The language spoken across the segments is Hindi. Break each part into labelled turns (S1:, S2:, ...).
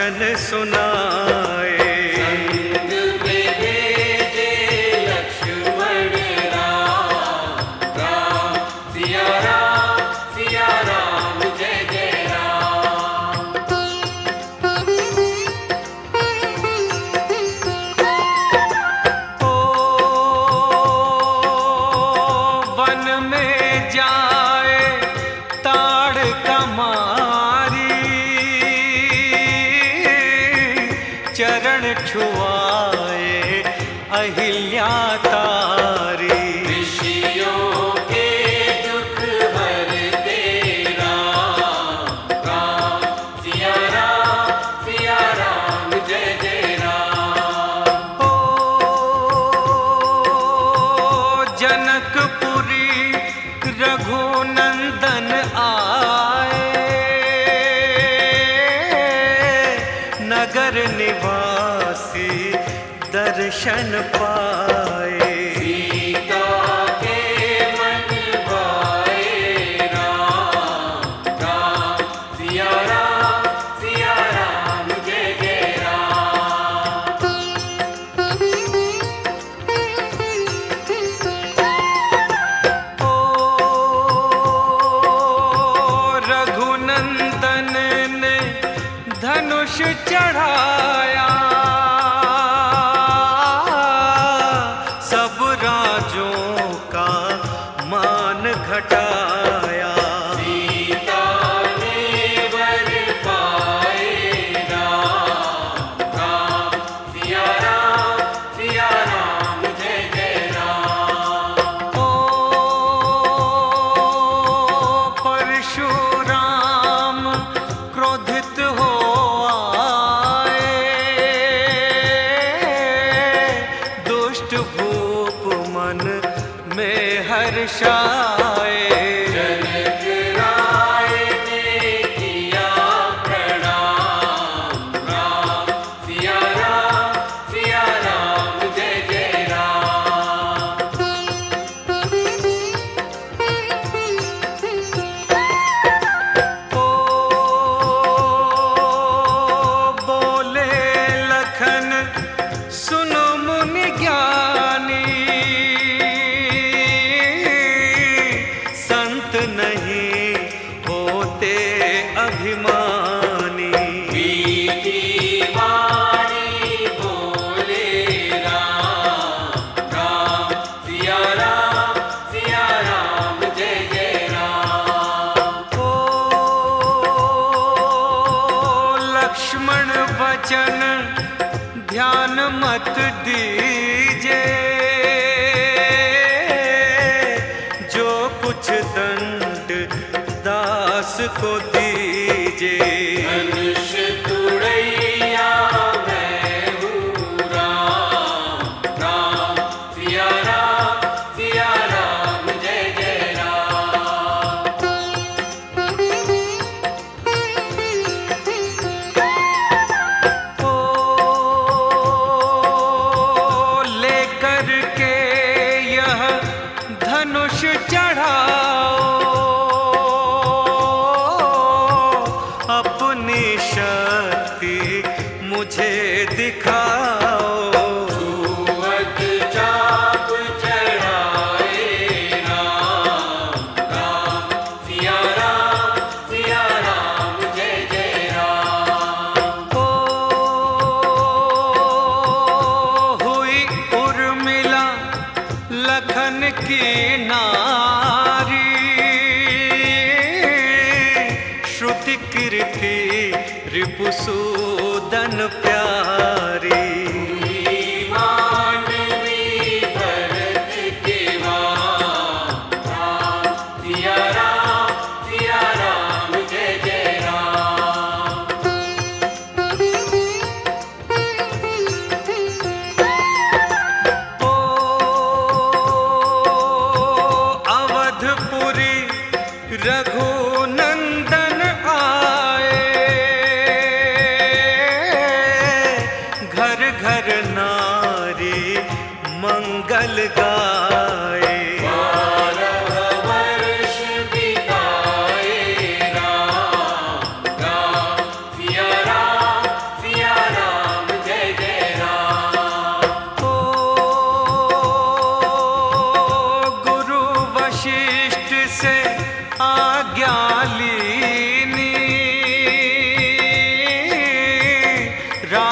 S1: वचन सुनाए। ಮಾಟ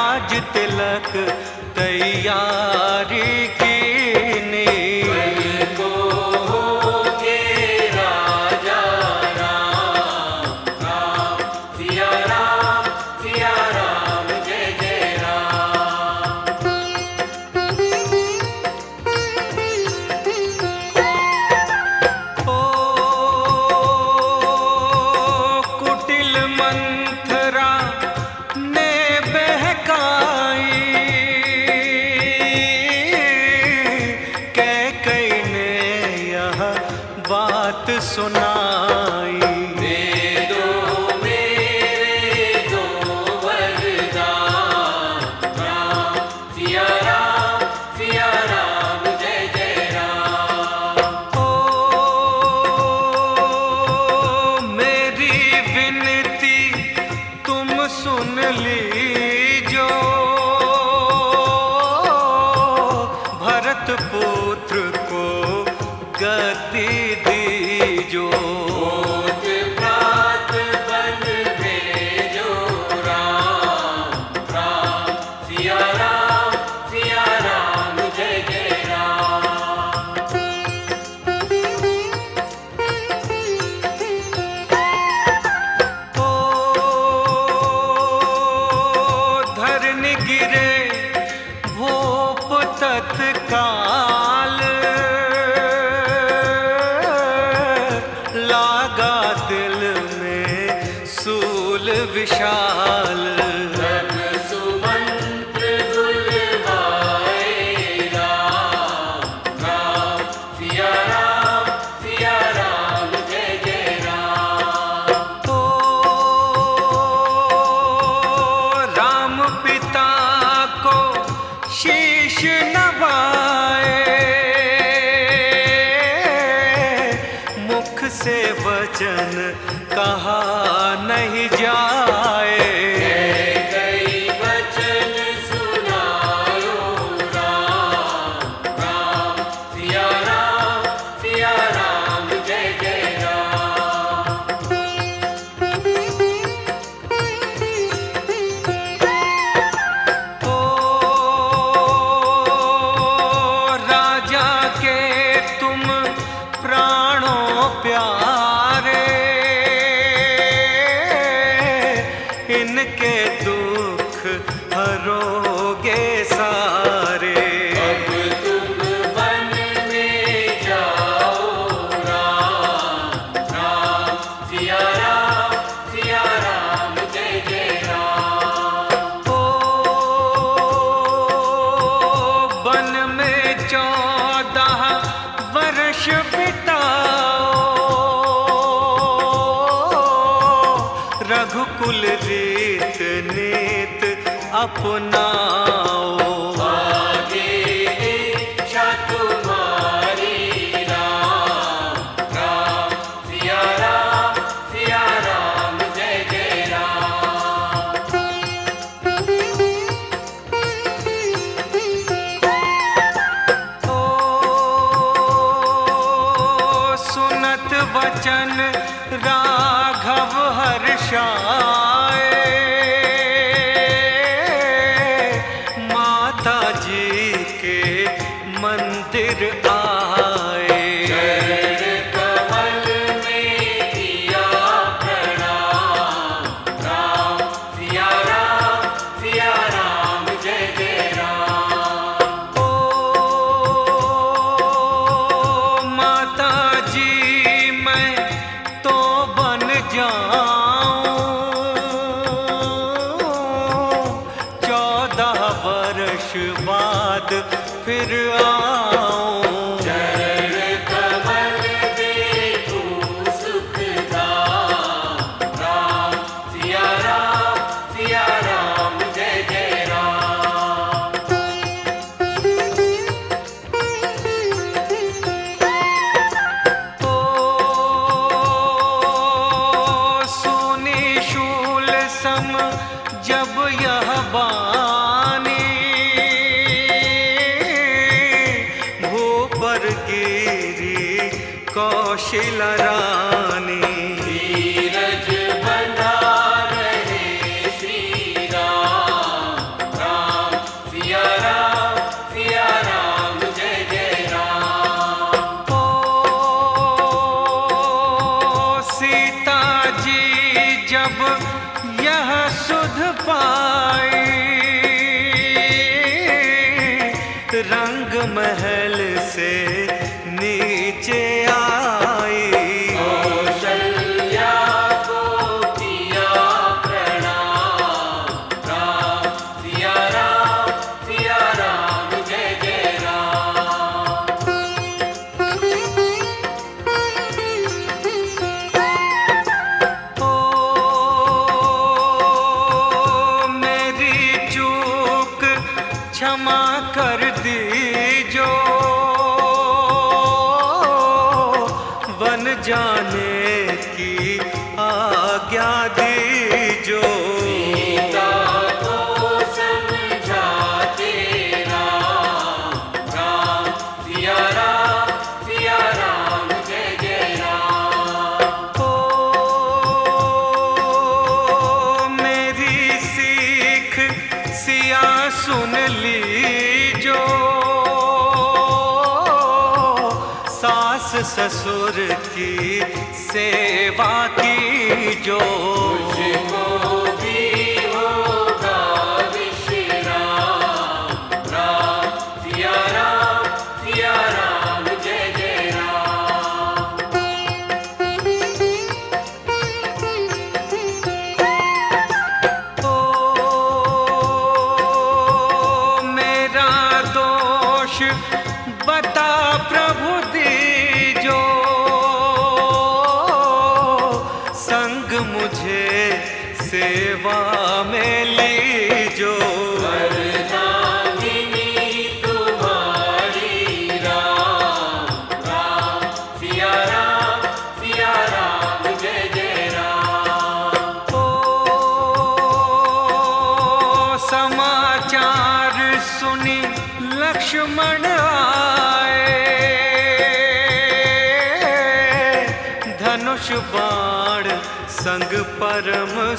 S1: राज तिलक तैयारी என்று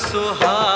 S1: सुहा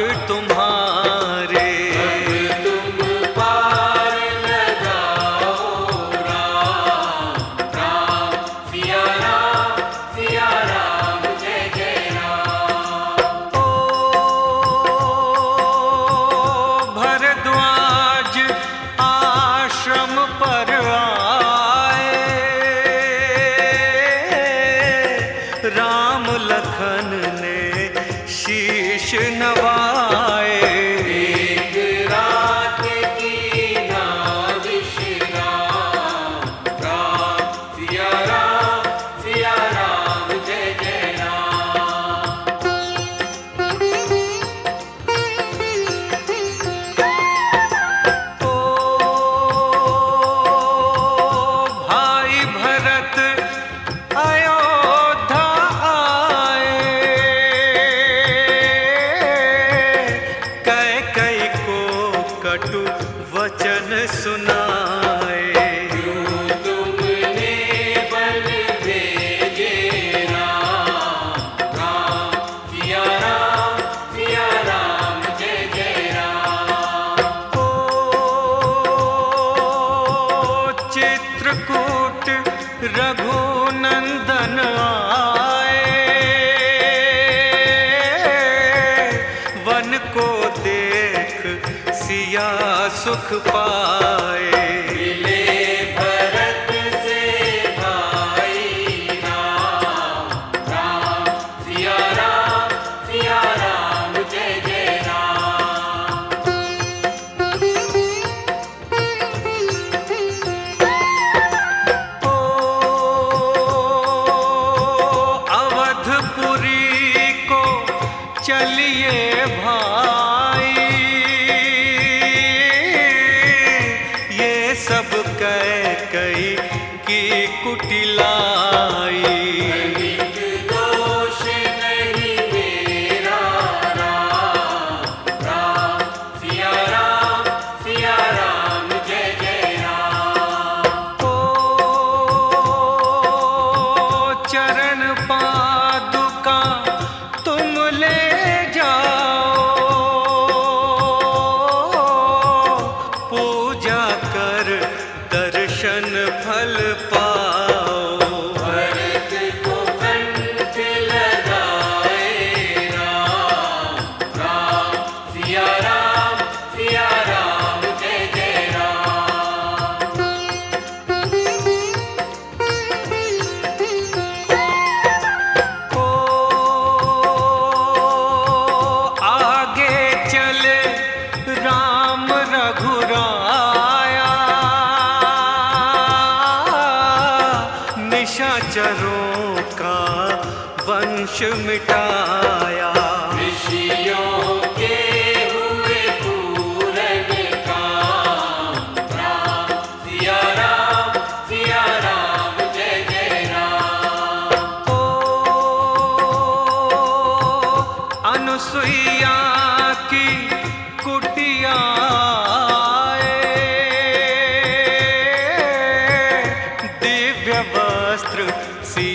S1: घाट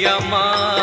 S1: प्रियमा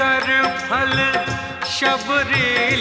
S1: कर फल शबरी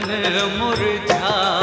S1: लखन मुरझाई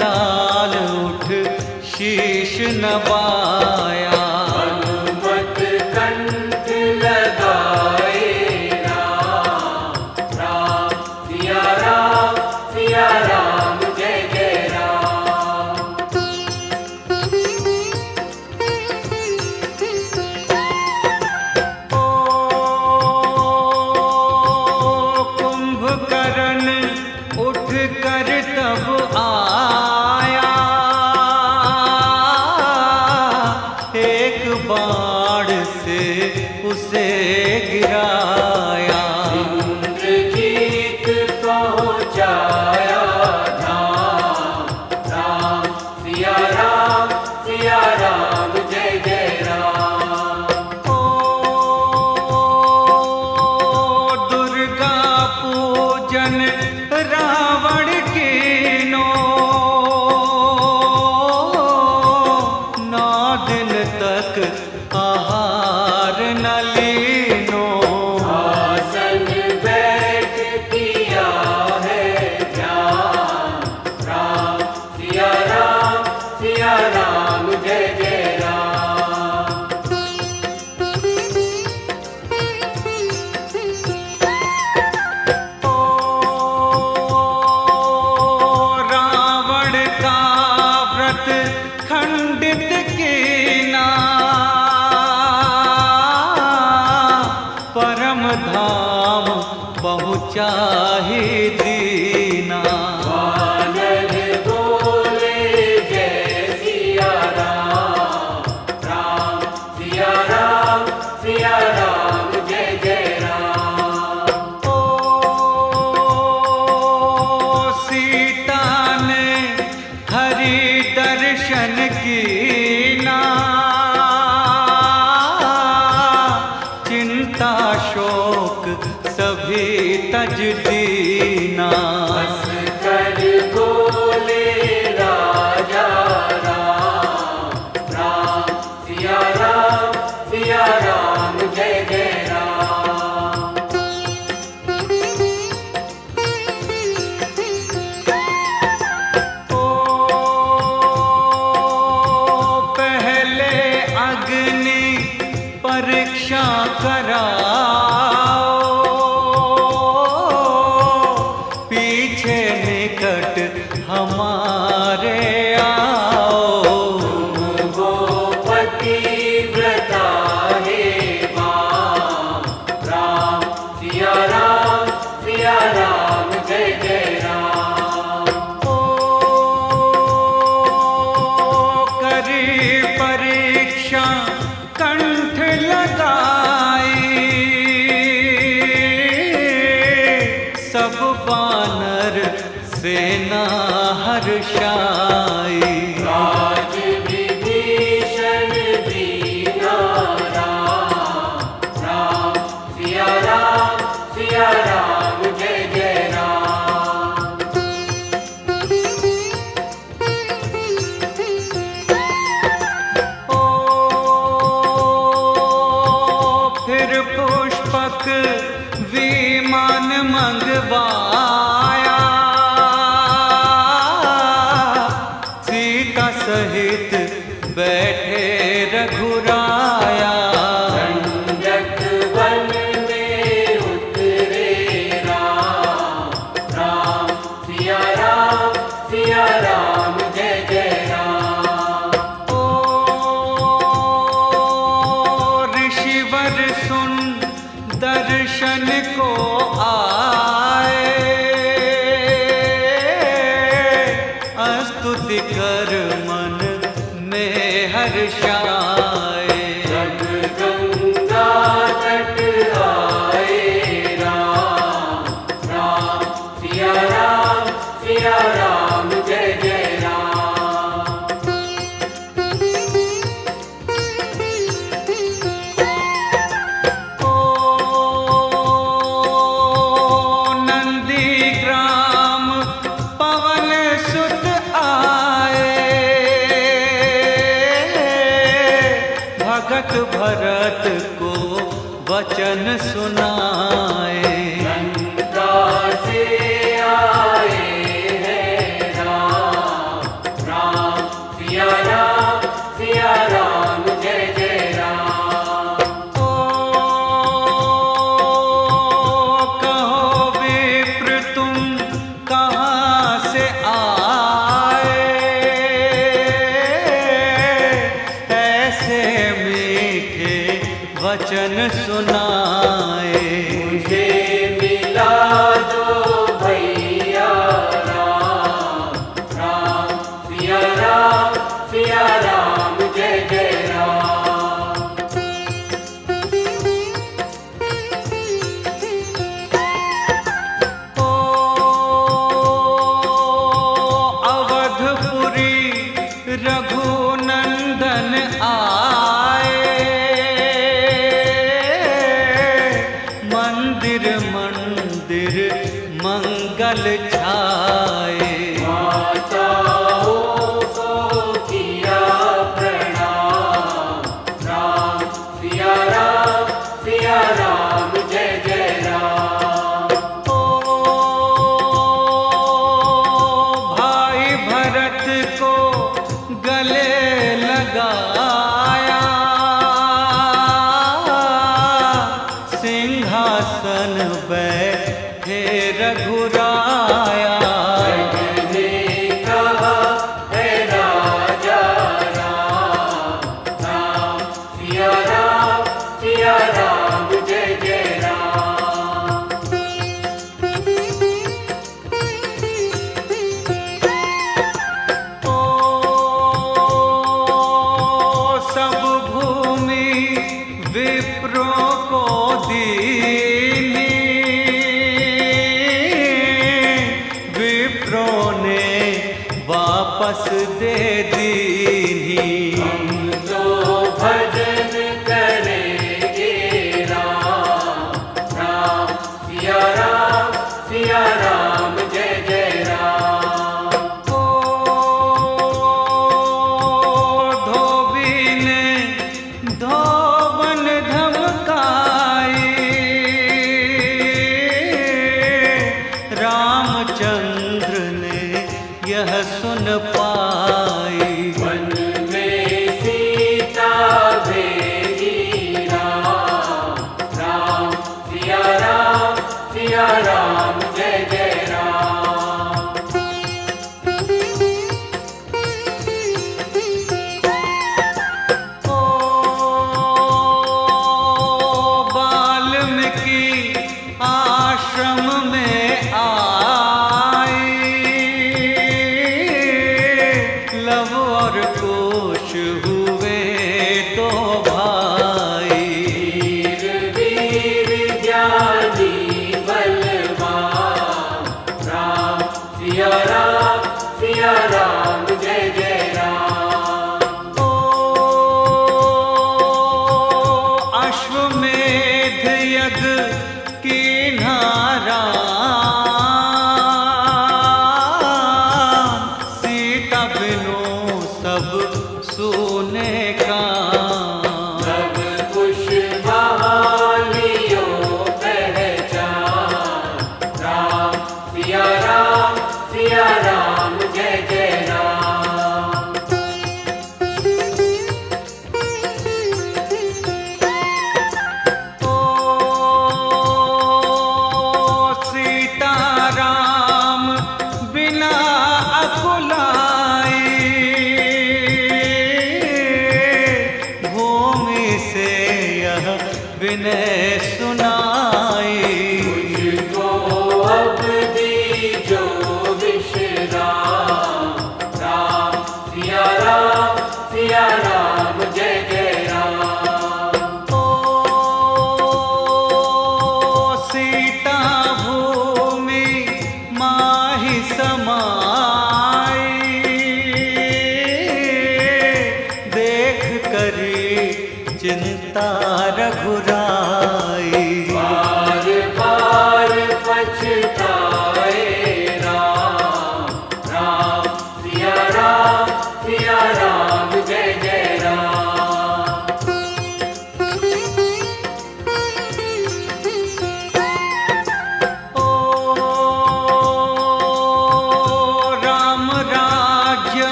S1: लाल उठ शीश नवाया पहुँचा ही दीना।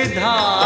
S1: बैकुंठ